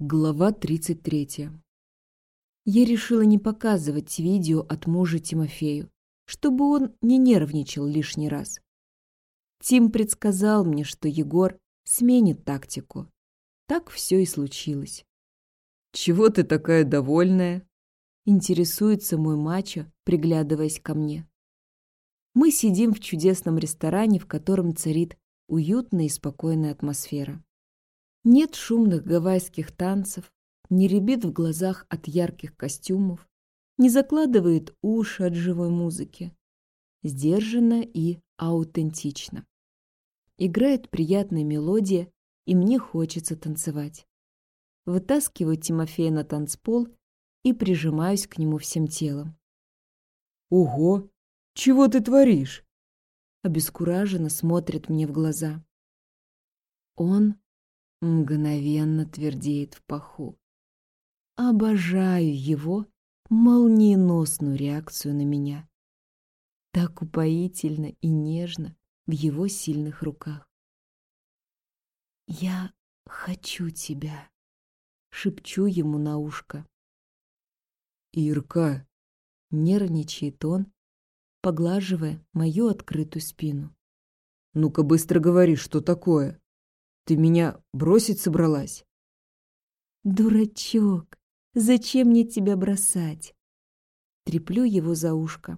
Глава 33. Я решила не показывать видео от мужа Тимофею, чтобы он не нервничал лишний раз. Тим предсказал мне, что Егор сменит тактику. Так все и случилось. «Чего ты такая довольная?» Интересуется мой мачо, приглядываясь ко мне. Мы сидим в чудесном ресторане, в котором царит уютная и спокойная атмосфера. Нет шумных гавайских танцев, не рябит в глазах от ярких костюмов, не закладывает уши от живой музыки. Сдержанно и аутентично. Играет приятная мелодия, и мне хочется танцевать. Вытаскиваю Тимофея на танцпол и прижимаюсь к нему всем телом. «Ого! Чего ты творишь?» Обескураженно смотрит мне в глаза. Он мгновенно твердеет в паху. Обожаю его молниеносную реакцию на меня. Так упоительно и нежно в его сильных руках. «Я хочу тебя», — шепчу ему на ушко. «Ирка!» — нервничает он, поглаживая мою открытую спину. «Ну-ка быстро говори, что такое?» Ты меня бросить собралась? Дурачок, зачем мне тебя бросать? Треплю его за ушко.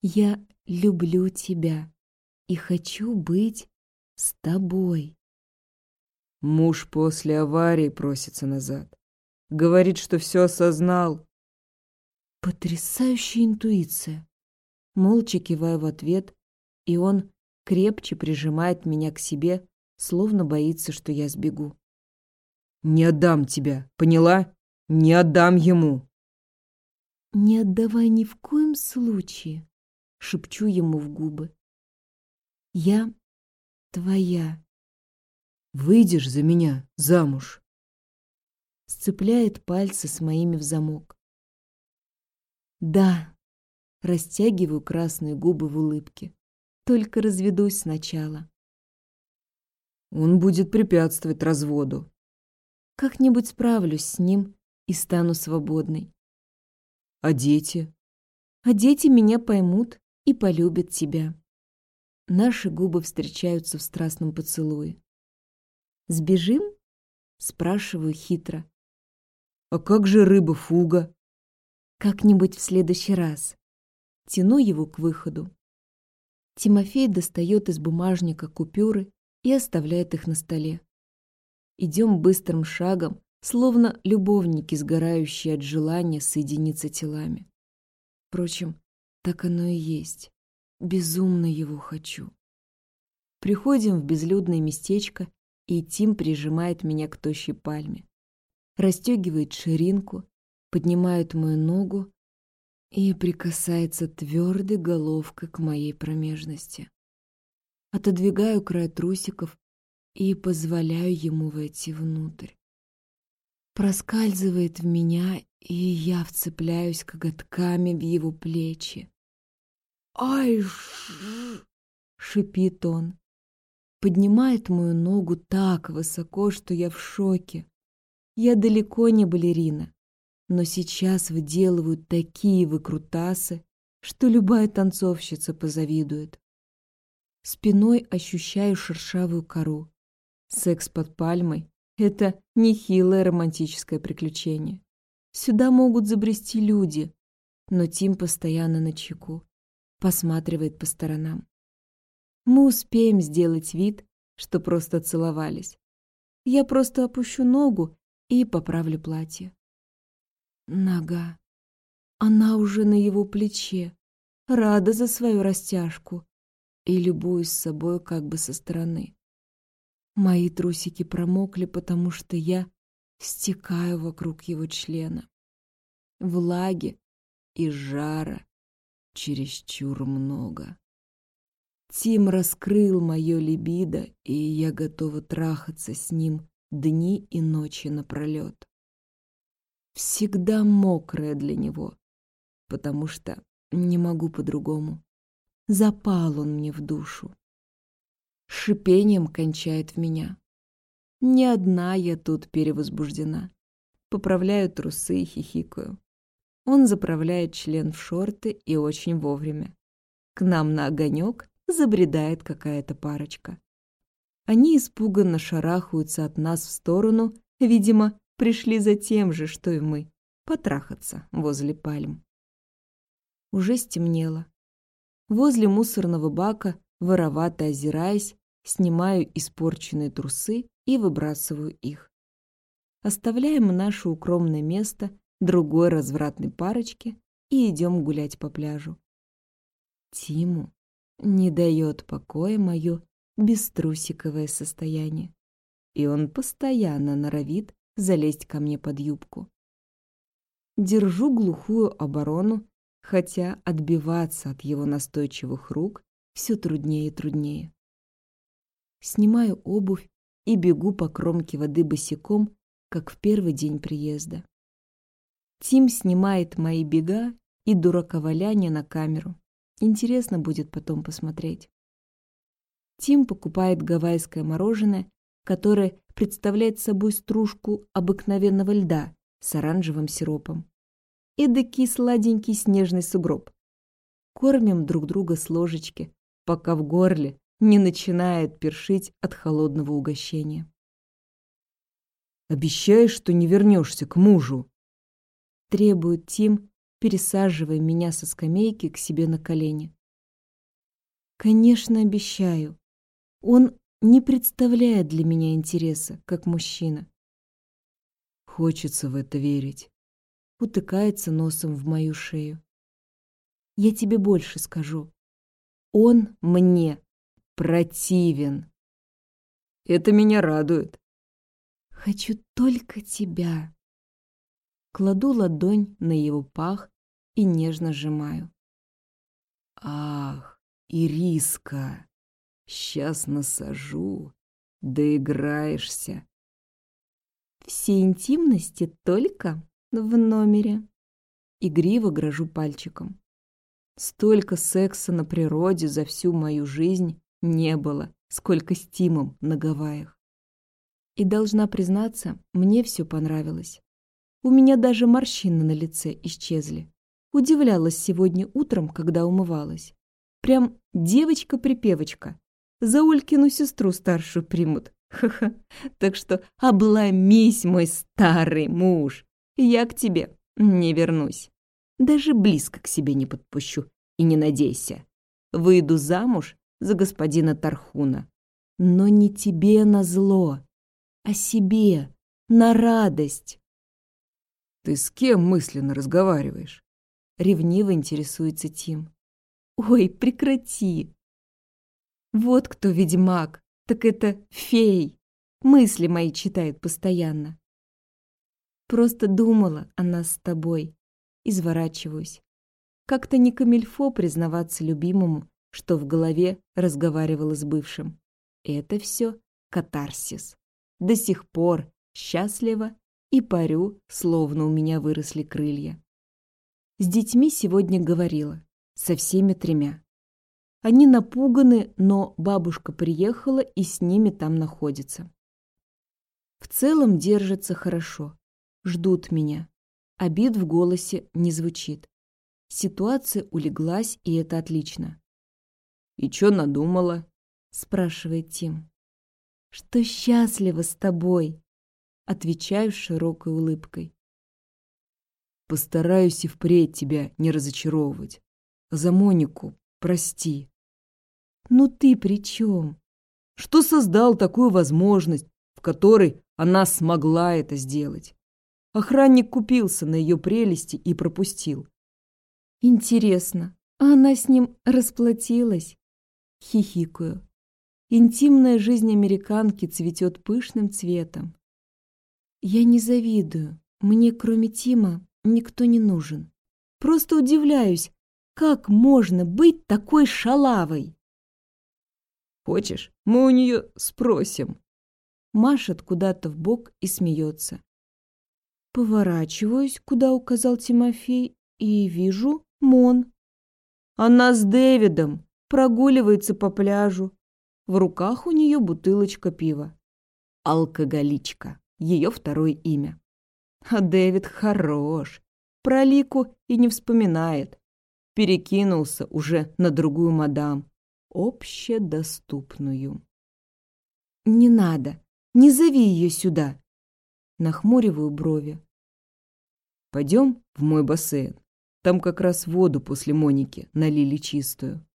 Я люблю тебя и хочу быть с тобой. Муж после аварии просится назад. Говорит, что все осознал. Потрясающая интуиция. Молча киваю в ответ, и он крепче прижимает меня к себе, словно боится, что я сбегу. «Не отдам тебя, поняла? Не отдам ему!» «Не отдавай ни в коем случае!» — шепчу ему в губы. «Я твоя!» «Выйдешь за меня замуж!» Сцепляет пальцы с моими в замок. «Да!» — растягиваю красные губы в улыбке. «Только разведусь сначала!» Он будет препятствовать разводу. Как-нибудь справлюсь с ним и стану свободной. А дети? А дети меня поймут и полюбят тебя. Наши губы встречаются в страстном поцелуе. «Сбежим?» — спрашиваю хитро. «А как же рыба-фуга?» «Как-нибудь в следующий раз». Тяну его к выходу. Тимофей достает из бумажника купюры и оставляет их на столе. Идем быстрым шагом, словно любовники, сгорающие от желания соединиться телами. Впрочем, так оно и есть. Безумно его хочу. Приходим в безлюдное местечко, и Тим прижимает меня к тощей пальме. Расстегивает ширинку, поднимает мою ногу и прикасается твердой головкой к моей промежности. Отодвигаю край трусиков и позволяю ему войти внутрь. Проскальзывает в меня, и я вцепляюсь коготками в его плечи. «Ай!» — шипит он. Поднимает мою ногу так высоко, что я в шоке. Я далеко не балерина, но сейчас выделываю такие выкрутасы, что любая танцовщица позавидует. Спиной ощущаю шершавую кору. Секс под пальмой — это нехилое романтическое приключение. Сюда могут забрести люди, но Тим постоянно на чеку, посматривает по сторонам. Мы успеем сделать вид, что просто целовались. Я просто опущу ногу и поправлю платье. Нога. Она уже на его плече, рада за свою растяжку и любуюсь собой как бы со стороны. Мои трусики промокли, потому что я стекаю вокруг его члена. Влаги и жара чересчур много. Тим раскрыл мое либидо, и я готова трахаться с ним дни и ночи напролет. Всегда мокрая для него, потому что не могу по-другому. Запал он мне в душу. Шипением кончает в меня. Не одна я тут перевозбуждена. Поправляю трусы и хихикаю. Он заправляет член в шорты и очень вовремя. К нам на огонек забредает какая-то парочка. Они испуганно шарахаются от нас в сторону, видимо, пришли за тем же, что и мы, потрахаться возле пальм. Уже стемнело. Возле мусорного бака, воровато озираясь, снимаю испорченные трусы и выбрасываю их. Оставляем наше укромное место другой развратной парочке и идем гулять по пляжу. Тиму не дает покоя мое беструсиковое состояние, и он постоянно норовит залезть ко мне под юбку. Держу глухую оборону, хотя отбиваться от его настойчивых рук все труднее и труднее. Снимаю обувь и бегу по кромке воды босиком, как в первый день приезда. Тим снимает мои бега и дураковаляние на камеру. Интересно будет потом посмотреть. Тим покупает гавайское мороженое, которое представляет собой стружку обыкновенного льда с оранжевым сиропом. Эдакий сладенький снежный сугроб. Кормим друг друга с ложечки, пока в горле не начинает першить от холодного угощения. «Обещаешь, что не вернешься к мужу?» Требует Тим, пересаживая меня со скамейки к себе на колени. Конечно, обещаю. Он не представляет для меня интереса, как мужчина. Хочется в это верить. Утыкается носом в мою шею. Я тебе больше скажу. Он мне противен. Это меня радует. Хочу только тебя. Кладу ладонь на его пах и нежно сжимаю. Ах, Ириска! Сейчас насажу, доиграешься. Все интимности только в номере. Игриво грожу пальчиком. Столько секса на природе за всю мою жизнь не было, сколько с Тимом на Гавайях. И должна признаться, мне все понравилось. У меня даже морщины на лице исчезли. Удивлялась сегодня утром, когда умывалась. Прям девочка-припевочка за Улькину сестру старшую примут. Ха-ха. Так что обломись, мой старый муж. Я к тебе не вернусь. Даже близко к себе не подпущу. И не надейся. Выйду замуж за господина Тархуна. Но не тебе на зло, а себе, на радость. Ты с кем мысленно разговариваешь? Ревниво интересуется Тим. Ой, прекрати. Вот кто ведьмак, так это фей. Мысли мои читает постоянно. Просто думала о нас с тобой. Изворачиваюсь. Как-то не камильфо признаваться любимому, что в голове разговаривала с бывшим. Это все катарсис. До сих пор счастлива и парю, словно у меня выросли крылья. С детьми сегодня говорила, со всеми тремя. Они напуганы, но бабушка приехала и с ними там находится. В целом держатся хорошо, ждут меня. Обид в голосе не звучит. Ситуация улеглась, и это отлично. «И чё надумала?» – спрашивает Тим. «Что счастлива с тобой», – отвечаю с широкой улыбкой. «Постараюсь и впредь тебя не разочаровывать. За Монику прости». Ну ты при чем? Что создал такую возможность, в которой она смогла это сделать? Охранник купился на ее прелести и пропустил. Интересно, а она с ним расплатилась? Хихикаю. Интимная жизнь американки цветет пышным цветом. Я не завидую. Мне, кроме Тима, никто не нужен. Просто удивляюсь, как можно быть такой шалавой? Хочешь, мы у нее спросим?» Машет куда-то в бок и смеется. Поворачиваюсь, куда указал Тимофей, и вижу Мон. Она с Дэвидом прогуливается по пляжу. В руках у нее бутылочка пива. Алкоголичка. Ее второе имя. А Дэвид хорош. Про Лику и не вспоминает. Перекинулся уже на другую мадам. Общедоступную. «Не надо. Не зови ее сюда!» Нахмуриваю брови. «Пойдем в мой бассейн. Там как раз воду после Моники налили чистую».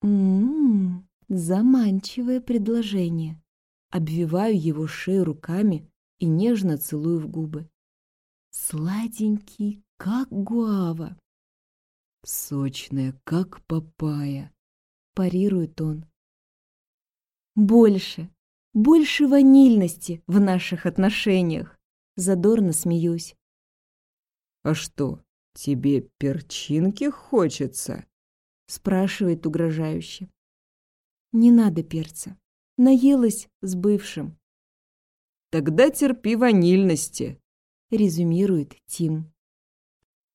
«М-м-м, заманчивое предложение». Обвиваю его шею руками и нежно целую в губы. Сладенький, как гуава. Сочная, как папайя, парирует он. Больше, больше ванильности в наших отношениях. Задорно смеюсь. А что, тебе перчинки хочется? Спрашивает угрожающе. Не надо перца. Наелась с бывшим. Тогда терпи ванильности, резюмирует Тим.